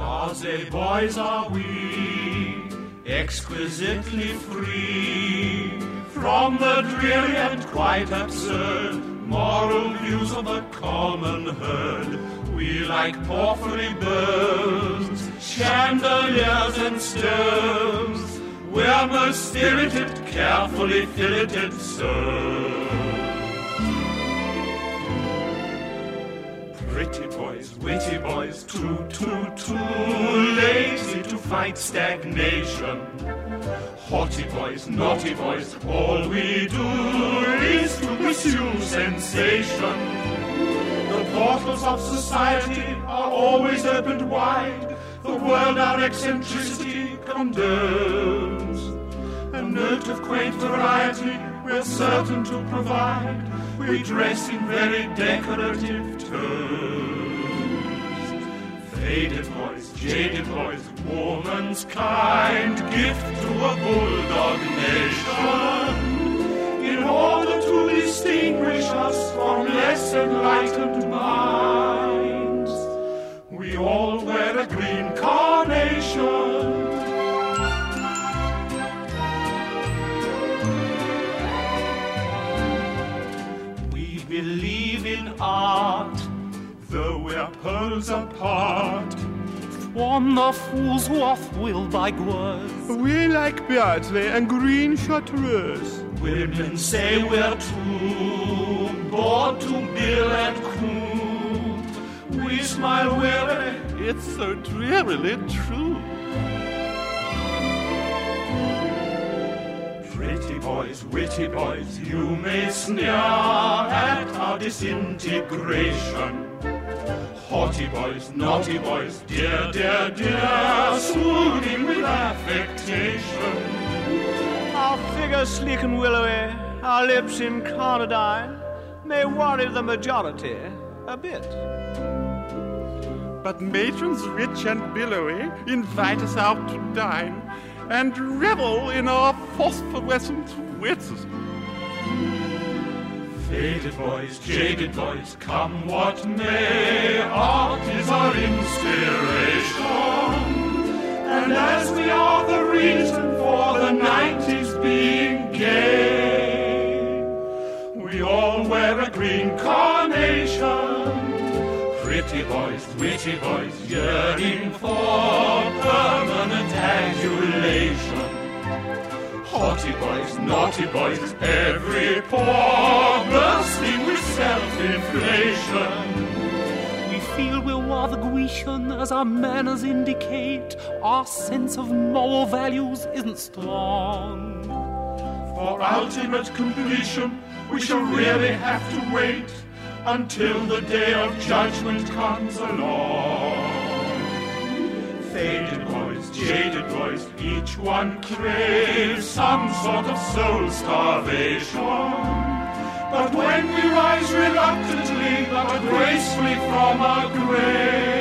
Blase boys are we, exquisitely free from the dreary and quite absurd moral views of the common herd. We like porphyry birds, chandeliers and stoves. We're most spirited, carefully filleted serves. Pretty boys, witty boys, too, too, too fight stagnation. Haughty boys, naughty boys, all we do is to pursue sensation. The portals of society are always opened wide. The world our eccentricity condones. A note of quaint variety we're certain to provide. We dress in very decorative tones. Faded boys, jaded boys, woman's kind gift to a bulldog nation. In order to distinguish us from less enlightened minds, we all wear a green carnation. We believe in art, though we're poles apart. From the fools who are thrilled by words. We like Beardsley and green chartreuse. Women say we're too bored to bill and coo. We smile wearily. It's so drearily true. Pretty boys, witty boys, you may sneer at our disintegration. Haughty boys, naughty boys, dear, dear, dear, swooning with affectation. Our figures sleek and willowy, our lips incarnadine, may worry the majority a bit. But matrons rich and billowy invite us out to dine and revel in our phosphorescent wits. Faded boys, jaded boys, come what may, art is our inspiration. And as we are the reason for the nineties being gay, we all wear a green carnation. Pretty boys, witty boys, yearning for permanent adulation. Haughty boys, naughty boys, every pore self-inflation. We feel we're rather Grecian as our manners indicate. Our sense of moral values isn't strong. For ultimate completion, we shall really have to wait until the day of judgment comes along. Faded boys, jaded boys, each one craves some sort of soul starvation. But when we rise reluctantly but gracefully from our grave,